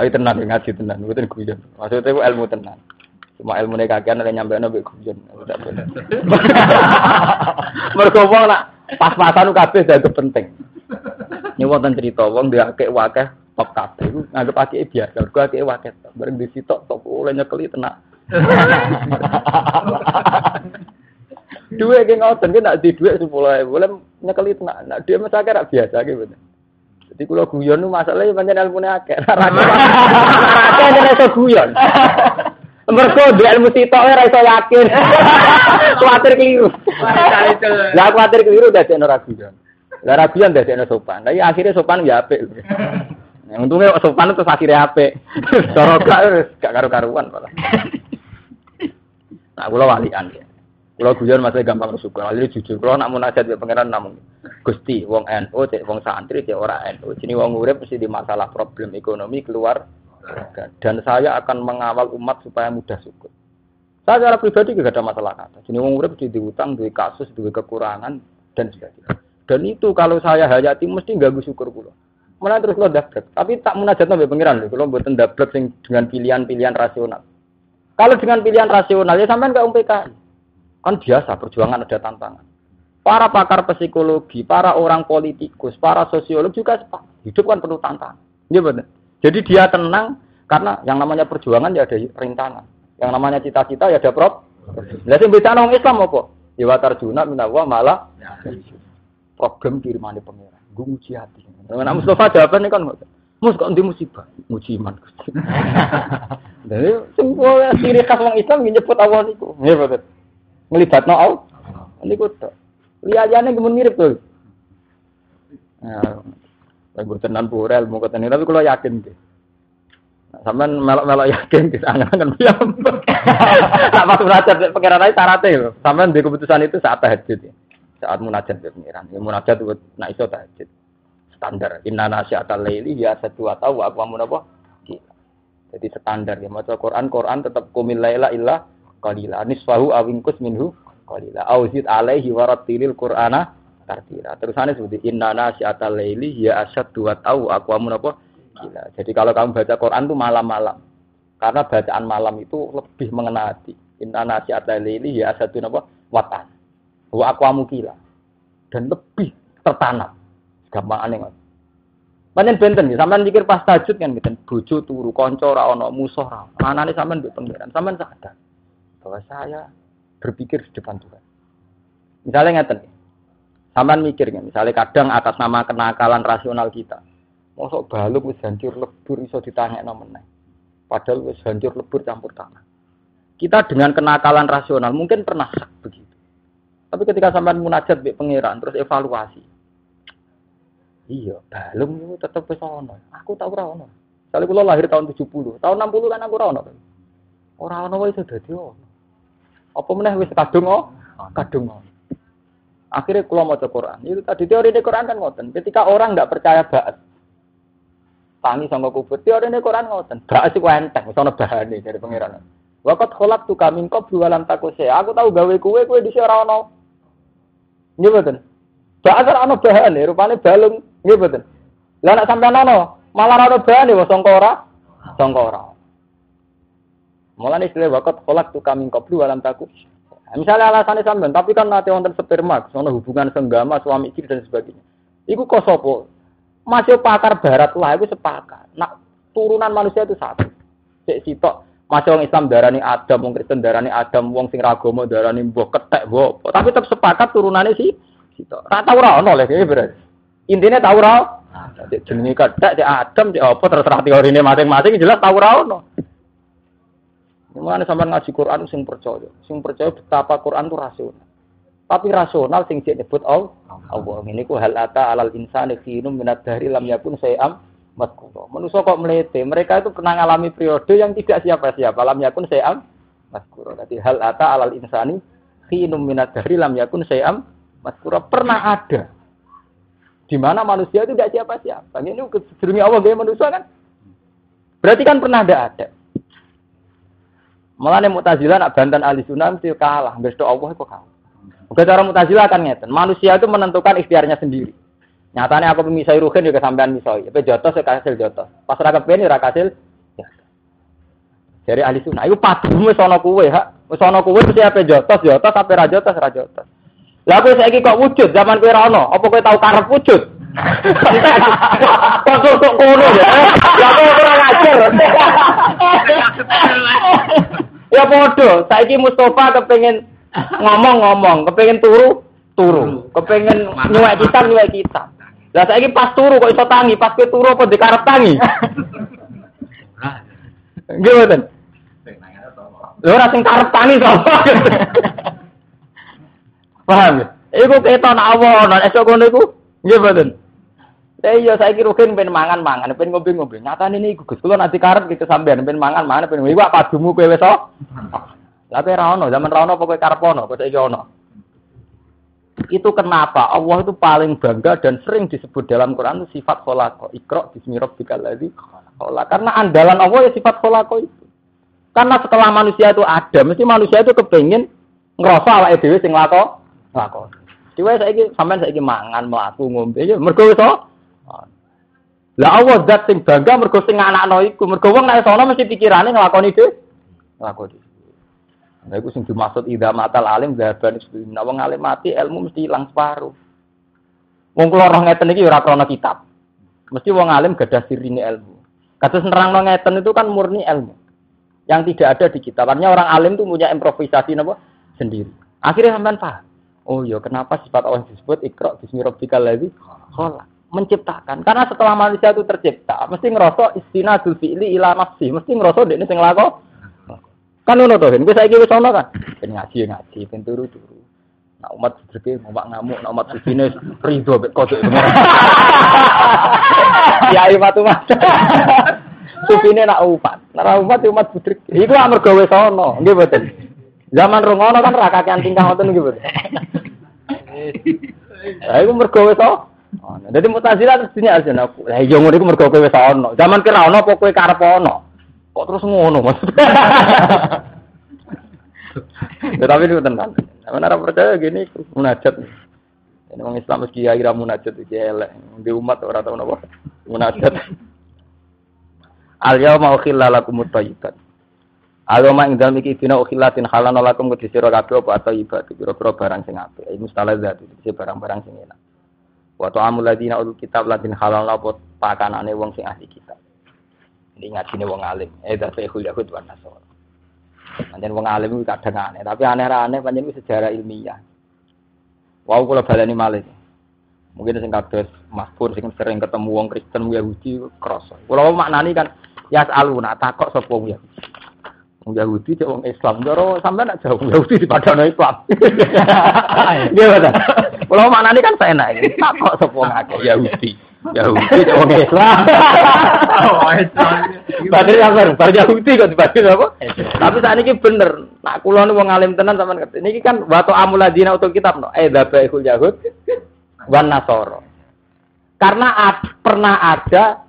Tapi tenan ngaji tenan, mboten guyon. Maksudnya ku ilmu tenan. Cuma ilmu nek kakean nek nyampe nabi guyon. Mergo wong nak pas-pasan kabeh dadi penting. Ini wonten cerita wong dia akeh wakeh top kabeh iku nganggep akeh biasa. Mergo akeh wakeh top. Bareng disitok top oleh nyekeli tenak. Dua ki ngoten ki nak di dhuwit 10.000 boleh nyekeli tenak. Nak dia mesake ra biasa ki bener. Jadi kalau guyon itu masalahnya pancen ilmune akeh. Akeh nek iso guyon. Mergo di ilmu sitok ora iso yakin. Kuwatir keliru. Lah kuwatir keliru dadi ora guyon. Lah ra guyon dadi sopan. Lah iya, akhirnya sopan ya apik. Untungnya sopan itu akhirnya apik. Cara gak gak karu-karuan malah. Nah, kula walian. Kalau guyon masih gampang bersyukur. Lalu jujur, kalau nak munajat ya pangeran namun gusti, wong NU, cek wong santri, cek orang NU. Sini wong urip mesti di masalah problem ekonomi keluar. Dan saya akan mengawal umat supaya mudah syukur. Saya secara pribadi juga ada masalah kata. Sini wong urip mesti diutang, duit kasus, duit kekurangan dan sebagainya. Dan itu kalau saya hayati mesti ganggu syukur pulau. Mana terus lo dablek. Tapi tak munajat nabi pangeran loh. Kalau buatan dablek dengan pilihan-pilihan rasional. Kalau dengan pilihan rasional ya sampai nggak UMPKI. Kan biasa perjuangan ada tantangan. Para pakar psikologi, para orang politikus, para sosiolog juga hidup kan penuh tantangan. Iya benar. Jadi dia tenang karena yang namanya perjuangan ya ada rintangan. Yang namanya cita-cita ya ada prop. Lah sing beda nang Islam apa? Ya wa tarjuna minallah malah problem kirimane pangeran. Gue muji hati. Nah, Mustafa jawabannya kan Mus kok ndi musibah? Muji iman Gusti. Semua ciri khas wong Islam nyebut Allah niku. Nggih betul ngelibatno Allah. Niku tok. Liyane gemen mirip tuh. Nah, lagu tenan pura ilmu ketemu tapi kalau yakin deh. Nah, sampean melok-melok yakin sana kan diam. Tak pas munajat pengiran aja syaratnya lho. Sampean di keputusan itu saat tahajud ya. Saat munajat di pengiran. Ya munajat itu nak iso tahajud. Standar. Inna nasyiatal laili ya satu atau aku mau apa? Jadi standar ya maca Quran Quran tetap kumil laila illa nisfahu awingkus minhu qalila. Auzid alaihi warattilil qur'ana tartila. Terusane seperti inna nasyiatal laili asad dua tahu aku amun apa? Gila. Jadi kalau kamu baca Quran tuh malam-malam. Karena bacaan malam itu lebih mengena hati. Inna nasyiatal laili asad apa? Watan. Wa aku amu gila dan lebih tertanam. Gampang aneh Panen benten ya, sampean pikir pas tajud kan benten bojo turu, kanca ora ana, musuh ora. Anane sampean mbek pangeran, sampean sadar bahwa saya berpikir di depan Tuhan. Misalnya ngeten, sampean mikirnya, misalnya kadang atas nama kenakalan rasional kita, mosok baluk wis hancur lebur iso ditanya meneh. Padahal wis hancur lebur campur tanah. Kita dengan kenakalan rasional mungkin pernah begitu. Tapi ketika sampean munajat mbek pangeran terus evaluasi. Iya, balung itu tetap wis ono. Aku tahu ora ono. Kali kula lahir tahun 70, tahun 60 kan aku ora ono. Ora ono wae iso dadi ono. Apa meneh wis kadung oh, kadung oh. Akhirnya kalau mau Quran, itu tadi teori di Quran kan ngoten. Ketika orang nggak percaya baat, tangi sama kubur, teori di Quran ngoten. Baat itu enteng, misalnya bahan nih dari pangeran. Wakat kolak tuh kami kau jualan takuse. Aku tahu gawe kue kue di seorang no. Ini betul. Baat ora ono bahan nih, rupanya balung. Ini betul. Lah nak sampai nono, malah ono bahan nih, songkora, songkora. Mulane istilah wakat kolak tuh kami koplu alam takut. Misalnya alasannya sampean, tapi kan nanti wonten sperma, sono hubungan senggama, suami istri dan sebagainya. Iku kosopo. Masih pakar barat lah, itu sepakat. Nak turunan manusia itu satu. Cek sitok, masih orang Islam darani Adam, wong Kristen darani Adam, wong sing ragomo darani mbok ketek mbok. Tapi tetap sepakat turunannya sih sitok. Rata ora ono lho berarti. Intinya tahu ora. Jenenge ketek di Adam di apa terserah ini masing-masing jelas tahu ono. Mulane sampean ngaji Quran sing percaya, sing percaya betapa Quran itu rasional. Tapi rasional sing cek nyebut Allah. Allah ini ku hal ata alal insani khinum minad dari lam yakun sayam maskuro. Manusia kok melete, mereka itu pernah mengalami periode yang tidak siapa-siapa. Lam yakun sayam maskuro. Jadi hal ata alal insani khinum minad dari lam yakun sayam maskuro. Pernah ada. Di mana manusia itu tidak siapa-siapa. Ini sedurunge Allah gaya manusia kan? Berarti kan pernah ada ada. Malah nih mutazila nak bantan ahli sunnah mesti kalah. Besok Allah kok kalah. Oke cara mutazila kan ngeten. Manusia itu menentukan ikhtiarnya sendiri. Nyatanya aku pemisai ruhin juga sampean misoi. Tapi jotos saya hasil jotos. Pas raka peni raka hasil Dari ahli sunnah, itu kuwe, hak. Wis ana kuwe mesti ape jotos, jotos ape ra jotos, ra jotos. Lah kowe saiki kok wujud zaman kowe ra ono, apa kowe tau karep wujud? Kok kok kono ya? Lah kok ora. Podo, saiki Mustafa kepengen ngomong-ngomong, kepengen turu, turu, kepengen nyuwek kita, nyuwek kita. Lah saiki pas turu kok iso tangi, pas kowe turu apa dikarep tangi? Nggih mboten. Lho ora sing karep tangi sapa? Paham ya? Iku keton awon, esuk ngono iku nggih mboten. Eh iya saiki rugen ben mangan-mangan, ben ngombe-ngombe. Nyatane niku Gus, kula nanti karep gitu sampean ben mangan-mangan ben iku padumu kowe wis Lah kowe ra ono, zaman ra ono apa kowe karep ono, kok saiki ono. Itu kenapa Allah itu paling bangga dan sering disebut dalam Quran itu sifat kholako. Ikro bismi rabbikal ladzi Karena andalan Allah ya sifat kholako itu. Karena setelah manusia itu ada, mesti manusia itu kepengen ngerasa awake dhewe sing lako lako. Dewe saiki sampean saiki mangan, mlaku, ngombe ya mergo iso. Lah Allah zat sing bangga mergo sing anakno iku, mergo wong nek sono mesti pikirane nglakoni dhewe. Nglakoni. Nah, itu sing dimaksud ida matal alim dhaban Nah, wong alim mati ilmu mesti hilang separuh. Wong kula roh ngeten iki ora krana kitab. Mesti wong alim gadah sirine ilmu. Kados nerangno ngeten itu kan murni ilmu. Yang tidak ada di kitab. Artinya orang alim itu punya improvisasi napa sendiri. Akhirnya sampean paham. Oh iya, kenapa sifat Allah disebut ikra bismi rabbikal ladzi khalaq? Menciptakan. Karena setelah manusia itu tercipta, mesti ngerasa istinadul fi'li ila nafsi, mesti ngerasa dekne sing lakon Kan ngono to, wis saiki wis ono kan. Ben ngaji ngaji, ben turu-turu. Nak umat sedreke ngomak ngamuk, nak umat sujine rido mek kodok. Ya matu mas. Supine nak umat, nak umat ya umat budrek. Iku amarga wis ono, nggih mboten. Zaman rungono kan ra kakean tingkah ngoten nggih mboten. Lah iku mergo wis ono. Dadi mutazilah terus dunia aku. Lah iya ngono iku mergo kowe wis ono. Zaman kira ono apa kowe karep ono? Kok terus ngono maksudnya? ya, tapi itu tenang. Mana orang percaya gini munajat. Ini orang Islam meski kira munajat itu elek. Di umat orang tahu apa munajat. Al yauma ukhilla lakum at-thayyibat. Agama ing dalem iki dina ukhillatin halan lakum kudu sira kabeh apa atau ibadah pira-pira barang sing apik. Iki mustalazat iki barang-barang sing enak. Wa ta'amul ladina utul kitab ladin halal apa pakanane wong sing ahli kitab. Ini ngajine wong alim. Eh dadi Yahud wa Nasara. Pancen wong alim itu kadang aneh, tapi aneh-aneh pancen itu sejarah ilmiah. Wow kula baleni malih. Mungkin sing kados Mas Pur sing sering ketemu wong Kristen Yahudi krasa. Kula maknani kan ya aluna takok sapa wong Yahudi. Wong Yahudi cek wong Islam. Jaro sampean nak jauh Yahudi di padano Islam. Nggih betul. Kula maknani kan saya enak. Takok sapa wong akeh Yahudi. Yahudi kok wong Islam. Oh, Islam. Badhe apa? Bar Yahudi kok dibagi apa? Tapi saat ini bener. Nak kula niku wong alim tenan sampean ngerti. Niki kan wato amuladina utul kitab no. Eh dabaihul Yahud wan Nasoro. Karena ad, pernah ada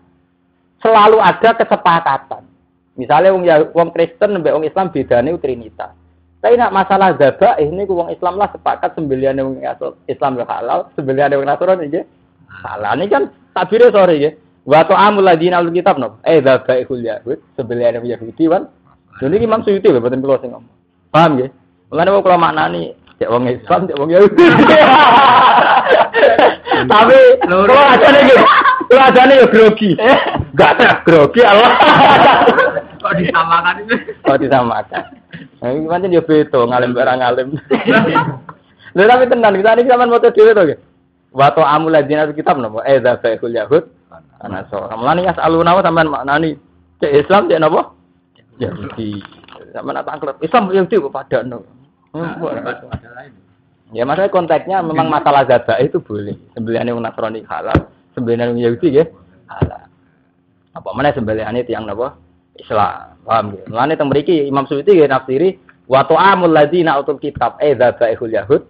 selalu ada kesepakatan. Misalnya wong wong Kristen mbek wong Islam bedane Trinitas. Tapi nak masalah zabah ini wong Islam lah sepakat sembelihan wong Islam halal, sembelihan wong Nasrani nggih. Halal ini kan Tabire sore ya. Wa ta'amul ladina al kitab no. Eh dzabaihul yahud sebelah yang Yahudi kan. Jadi Imam Suyuti lho boten kula sing ngomong. Paham nggih? Mulane kula maknani cek wong Islam cek wong Yahudi. Tapi kula ajane nggih. Kula ajane yo grogi. Enggak ada grogi Allah. Kok disamakan itu? Kok disamakan. Nah, ini pancen yo beda ngalim barang ngalim. Lha tapi tenan kita ini sampean moto dhewe to nggih. Wato amul ladina kitab nopo? Eh dzabaihul yahud. Anasora. Mulane yas aluna sampean maknani cek Islam cek napa? Yahudi. Sampean tak tangklet. Islam Yahudi kok padano. Ya maksudnya konteksnya memang masalah zabah itu boleh. Sembelihan yang Nasrani halal, sembelihan yang Yahudi ya halal. Apa mana sembelihan itu yang napa? Islam. Paham ya? Mulane teng mriki Imam Suyuti ya nafsiri wa ta'amul ladzina utul kitab eh dzabaihul yahud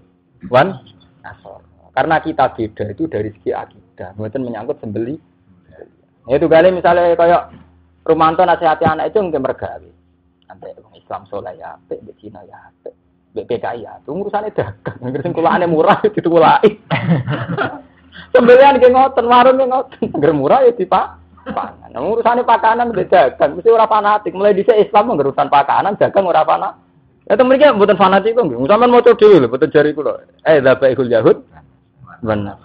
wan nasor. Karena kita beda itu dari segi akidah. Mungkin menyangkut sembeli. Ya, itu kali misalnya kayak Rumanto nasihati anak itu mungkin mergawe. Sampai Islam soleh ya, apik, di Cina ya, apik, BPKI ya. Itu urusannya dagang. Sing kulane murah itu kulai. Sembelian ke ngoten, warung ke ngoten. Nggak murah ya pak. Pangan. Nah, urusane pakanan beda dagang, mesti ora fanatik. Mulai dhisik Islam urusan pakanan, dagang ora fanatik. Ya temen iki mboten fanatik kok. Sampeyan maca dhewe lho, mboten jari kula. Eh, dzabaihul yahud benar.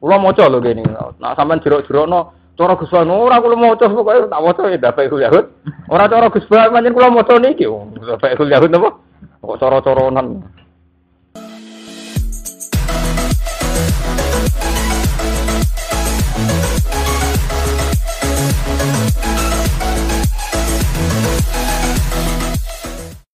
Kula maca lho kene. Nah, sampeyan jerok-jerokno cara Gus Wan ora kula maca pokoke tak maca ya dzabaihul yahud. Ora cara Gus Wan pancen kula maca niki. Dzabaihul yahud napa? Kok cara-caranan.